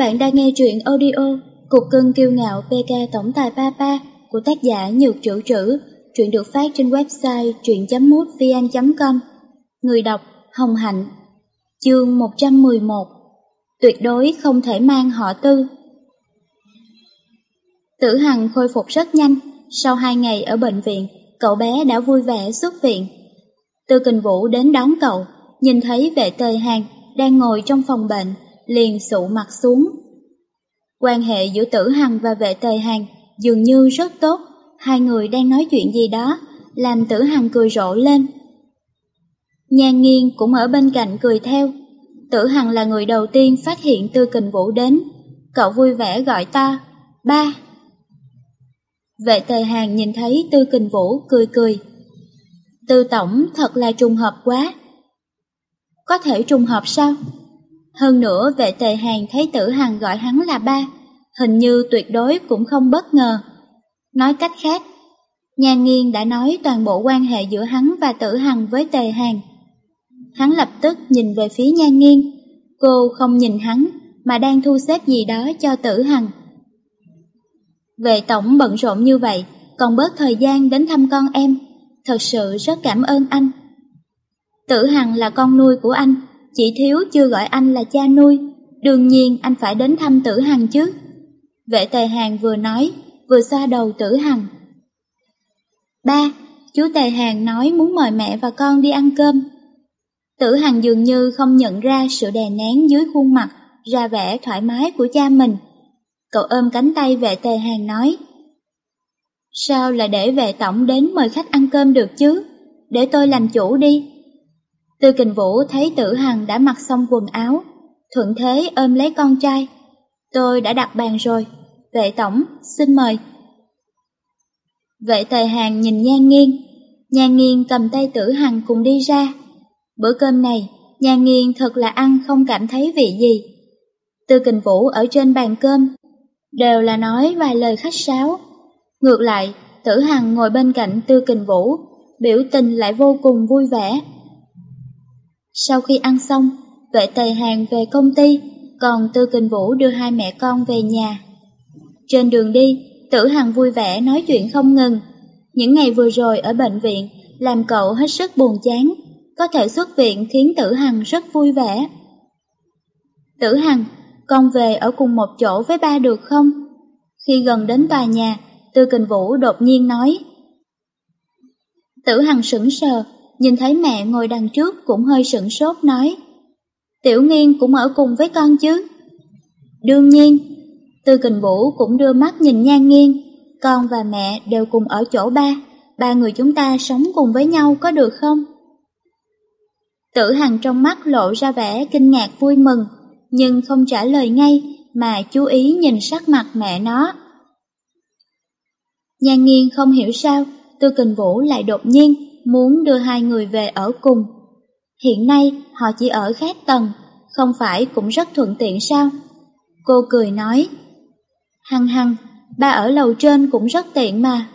Bạn đang nghe truyện audio Cục cưng kiêu ngạo PK Tổng tài Papa của tác giả Nhược Trữ Trữ. Truyện được phát trên website truyện.mútvn.com Người đọc Hồng Hạnh Chương 111 Tuyệt đối không thể mang họ tư Tử Hằng khôi phục rất nhanh. Sau hai ngày ở bệnh viện, cậu bé đã vui vẻ xuất viện. Tư Kình Vũ đến đón cậu, nhìn thấy vệ tề hàng đang ngồi trong phòng bệnh, liền sụ mặt xuống. Quan hệ giữa Tử Hằng và vệ tề hàng dường như rất tốt, hai người đang nói chuyện gì đó, làm Tử Hằng cười rộ lên. Nhan nghiên cũng ở bên cạnh cười theo. Tử Hằng là người đầu tiên phát hiện Tư Kình Vũ đến. Cậu vui vẻ gọi ta, ba. Vệ tề hàng nhìn thấy Tư Kình Vũ cười cười. Tư Tổng thật là trùng hợp quá. Có thể trùng hợp sao? Hơn nữa vệ tề hàng thấy tử hằng gọi hắn là ba, hình như tuyệt đối cũng không bất ngờ. Nói cách khác, nhà nghiên đã nói toàn bộ quan hệ giữa hắn và tử hằng với tề hàng. Hắn lập tức nhìn về phía nha nghiên, cô không nhìn hắn mà đang thu xếp gì đó cho tử hằng. Vệ tổng bận rộn như vậy, còn bớt thời gian đến thăm con em, thật sự rất cảm ơn anh. Tử Hằng là con nuôi của anh, chỉ thiếu chưa gọi anh là cha nuôi, đương nhiên anh phải đến thăm Tử Hằng chứ. Vệ Tề Hàng vừa nói, vừa xoa đầu Tử Hằng. Ba, chú Tề Hàng nói muốn mời mẹ và con đi ăn cơm. Tử Hằng dường như không nhận ra sự đè nén dưới khuôn mặt, ra vẻ thoải mái của cha mình. Cậu ôm cánh tay vệ Tề Hàng nói. Sao lại để vệ tổng đến mời khách ăn cơm được chứ? Để tôi làm chủ đi. Tư kình vũ thấy tử hằng đã mặc xong quần áo, thuận thế ôm lấy con trai. Tôi đã đặt bàn rồi, vệ tổng, xin mời. Vệ tề hàng nhìn nhan nghiêng, nhan nghiêng cầm tay tử hằng cùng đi ra. Bữa cơm này, nhan nghiêng thật là ăn không cảm thấy vị gì. Tư kình vũ ở trên bàn cơm, đều là nói vài lời khách sáo. Ngược lại, tử hằng ngồi bên cạnh tư kình vũ, biểu tình lại vô cùng vui vẻ. Sau khi ăn xong, vệ tề hàng về công ty, còn Tư Kình Vũ đưa hai mẹ con về nhà. Trên đường đi, Tử Hằng vui vẻ nói chuyện không ngừng. Những ngày vừa rồi ở bệnh viện, làm cậu hết sức buồn chán. Có thể xuất viện khiến Tử Hằng rất vui vẻ. Tử Hằng, con về ở cùng một chỗ với ba được không? Khi gần đến tòa nhà, Tư Kình Vũ đột nhiên nói. Tử Hằng sững sờ, nhìn thấy mẹ ngồi đằng trước cũng hơi sửng sốt nói. Tiểu nghiên cũng ở cùng với con chứ? Đương nhiên, Tư Kình Vũ cũng đưa mắt nhìn nhan nghiên, con và mẹ đều cùng ở chỗ ba, ba người chúng ta sống cùng với nhau có được không? Tử Hằng trong mắt lộ ra vẻ kinh ngạc vui mừng, nhưng không trả lời ngay mà chú ý nhìn sắc mặt mẹ nó. Nhan nghiên không hiểu sao, Tư Kình Vũ lại đột nhiên muốn đưa hai người về ở cùng. Hiện nay họ chỉ ở khác tầng, không phải cũng rất thuận tiện sao? Cô cười nói, Hằng hằng, ba ở lầu trên cũng rất tiện mà.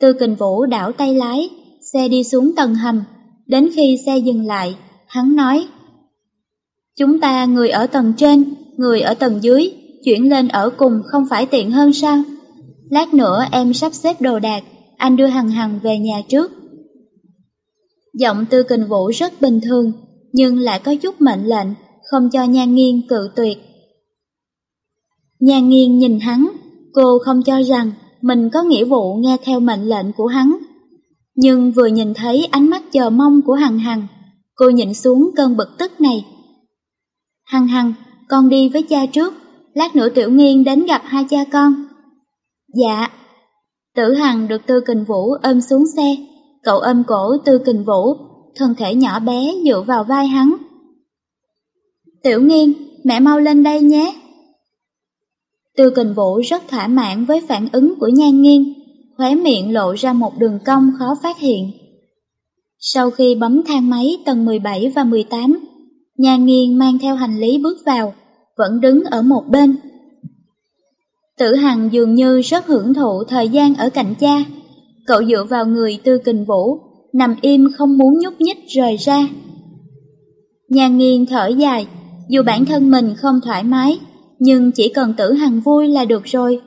Tư kình vũ đảo tay lái, xe đi xuống tầng hầm, đến khi xe dừng lại, hắn nói, Chúng ta người ở tầng trên, người ở tầng dưới, chuyển lên ở cùng không phải tiện hơn sao? Lát nữa em sắp xếp đồ đạc, anh đưa Hằng Hằng về nhà trước. Giọng tư kình vũ rất bình thường, nhưng lại có chút mệnh lệnh, không cho nhan nghiên cự tuyệt. Nhan nghiên nhìn hắn, cô không cho rằng mình có nghĩa vụ nghe theo mệnh lệnh của hắn. Nhưng vừa nhìn thấy ánh mắt chờ mong của Hằng Hằng, cô nhịn xuống cơn bực tức này. Hằng Hằng, con đi với cha trước, lát nữa Tiểu Nghiên đến gặp hai cha con. Dạ. Tử Hằng được Tư Kình Vũ ôm xuống xe, Cậu ôm cổ Tư Kình Vũ, thân thể nhỏ bé dựa vào vai hắn. Tiểu nghiên, mẹ mau lên đây nhé. Tư Kình Vũ rất thỏa mãn với phản ứng của Nhan Nghiên, khóe miệng lộ ra một đường cong khó phát hiện. Sau khi bấm thang máy tầng 17 và 18, Nhan Nghiên mang theo hành lý bước vào, vẫn đứng ở một bên. Tử Hằng dường như rất hưởng thụ thời gian ở cạnh cha, Cậu dựa vào người tư kình vũ, nằm im không muốn nhúc nhích rời ra. Nhà nghiên thở dài, dù bản thân mình không thoải mái, nhưng chỉ cần tử hằng vui là được rồi.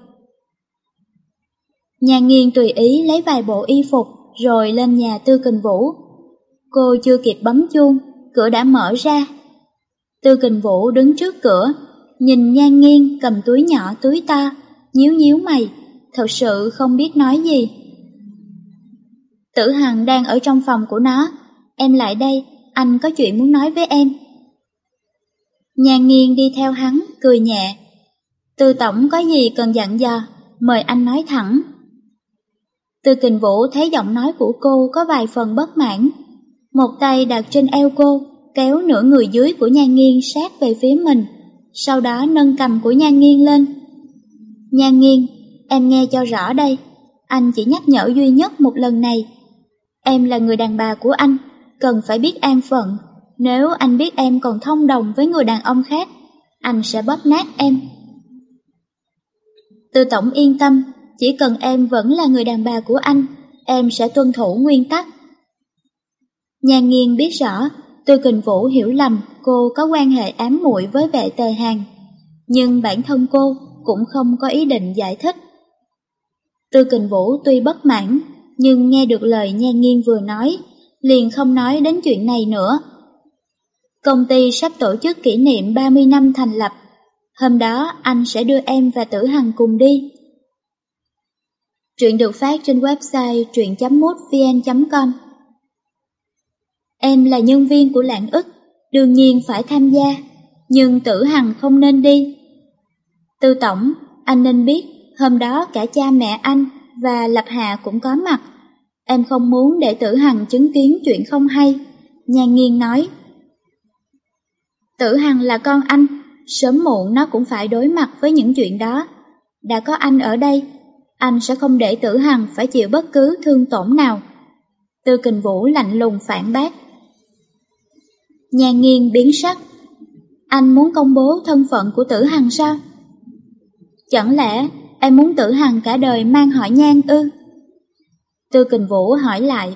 Nhà nghiên tùy ý lấy vài bộ y phục rồi lên nhà Tư Kình Vũ. Cô chưa kịp bấm chuông, cửa đã mở ra. Tư Kình Vũ đứng trước cửa, nhìn nhan nghiêng cầm túi nhỏ túi to, nhíu nhíu mày, thật sự không biết nói gì. Tử Hằng đang ở trong phòng của nó, em lại đây, anh có chuyện muốn nói với em. Nhan nghiêng đi theo hắn, cười nhẹ. Tư tổng có gì cần dặn dò, mời anh nói thẳng. Tư kình vũ thấy giọng nói của cô có vài phần bất mãn. Một tay đặt trên eo cô, kéo nửa người dưới của Nhan Nghiên sát về phía mình, sau đó nâng cầm của Nhan Nghiên lên. Nhan Nghiên, em nghe cho rõ đây, anh chỉ nhắc nhở duy nhất một lần này. Em là người đàn bà của anh, cần phải biết an phận. Nếu anh biết em còn thông đồng với người đàn ông khác, anh sẽ bóp nát em. Tư tổng yên tâm, chỉ cần em vẫn là người đàn bà của anh, em sẽ tuân thủ nguyên tắc. Nhà nghiên biết rõ, Tư Kình Vũ hiểu lầm cô có quan hệ ám muội với vệ tề hàng, nhưng bản thân cô cũng không có ý định giải thích. Tư Kình Vũ tuy bất mãn, nhưng nghe được lời Nhan nghiên vừa nói, liền không nói đến chuyện này nữa. Công ty sắp tổ chức kỷ niệm 30 năm thành lập, hôm đó anh sẽ đưa em và Tử Hằng cùng đi. Truyện được phát trên website truyện.mútvn.com Em là nhân viên của lãng ức, đương nhiên phải tham gia, nhưng tử hằng không nên đi. Tư tổng, anh nên biết, hôm đó cả cha mẹ anh và Lập hạ cũng có mặt. Em không muốn để tử hằng chứng kiến chuyện không hay, nhan nghiên nói. Tử hằng là con anh, sớm muộn nó cũng phải đối mặt với những chuyện đó. Đã có anh ở đây, anh sẽ không để tử hằng phải chịu bất cứ thương tổn nào. Tư kình vũ lạnh lùng phản bác. Nhà nghiên biến sắc. Anh muốn công bố thân phận của tử hằng sao? Chẳng lẽ em muốn tử hằng cả đời mang họ nhan ư? Tư kình vũ hỏi lại.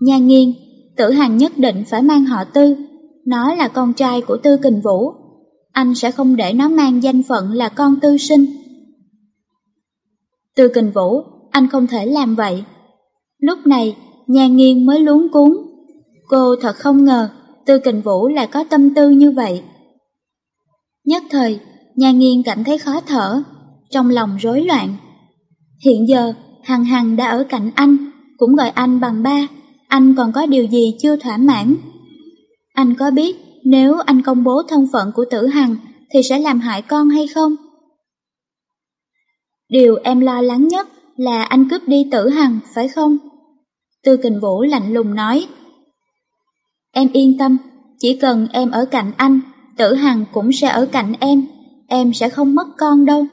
Nha nghiên, tử hằng nhất định phải mang họ tư. Nó là con trai của tư kình vũ. Anh sẽ không để nó mang danh phận là con tư sinh. Tư kình vũ, anh không thể làm vậy. Lúc này, nhan nghiên mới luống cuốn. Cô thật không ngờ, Tư kình vũ lại có tâm tư như vậy. Nhất thời, nhà nghiên cảm thấy khó thở, trong lòng rối loạn. Hiện giờ, Hằng Hằng đã ở cạnh anh, cũng gọi anh bằng ba, anh còn có điều gì chưa thỏa mãn. Anh có biết nếu anh công bố thân phận của tử Hằng thì sẽ làm hại con hay không? Điều em lo lắng nhất là anh cướp đi tử hằng, phải không? Tư kình vũ lạnh lùng nói. Em yên tâm, chỉ cần em ở cạnh anh, tử hằng cũng sẽ ở cạnh em, em sẽ không mất con đâu.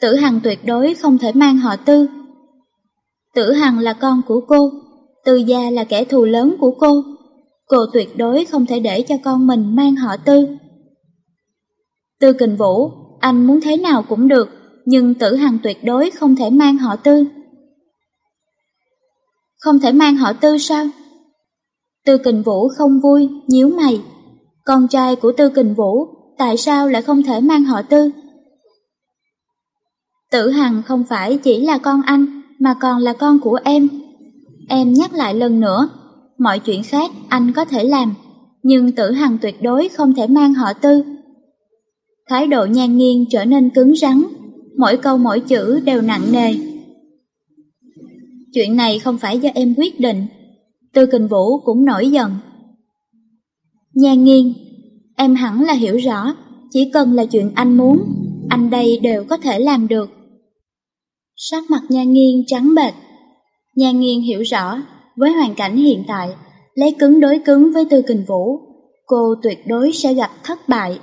Tử hằng tuyệt đối không thể mang họ tư. Tử hằng là con của cô, tư gia là kẻ thù lớn của cô. Cô tuyệt đối không thể để cho con mình mang họ tư. Tư kình vũ, anh muốn thế nào cũng được, nhưng tử hằng tuyệt đối không thể mang họ tư. Không thể mang họ tư sao? Tư kình vũ không vui, nhíu mày. Con trai của tư kình vũ, tại sao lại không thể mang họ tư? Tử hằng không phải chỉ là con anh, mà còn là con của em. Em nhắc lại lần nữa, mọi chuyện khác anh có thể làm, nhưng tử hằng tuyệt đối không thể mang họ tư. Thái độ nhan nghiêng trở nên cứng rắn, mỗi câu mỗi chữ đều nặng nề. Chuyện này không phải do em quyết định, Tư Kình Vũ cũng nổi giận. Nhan nghiêng, em hẳn là hiểu rõ, chỉ cần là chuyện anh muốn, anh đây đều có thể làm được. Sắc mặt Nha nghiêng trắng bệch. Nha nghiêng hiểu rõ, với hoàn cảnh hiện tại, lấy cứng đối cứng với Tư Kình Vũ, cô tuyệt đối sẽ gặp thất bại.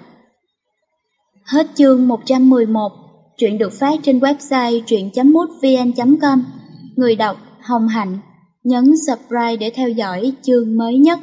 Hết chương 111, truyện được phát trên website truyện.mútvn.com. Người đọc Hồng Hạnh, nhấn subscribe để theo dõi chương mới nhất.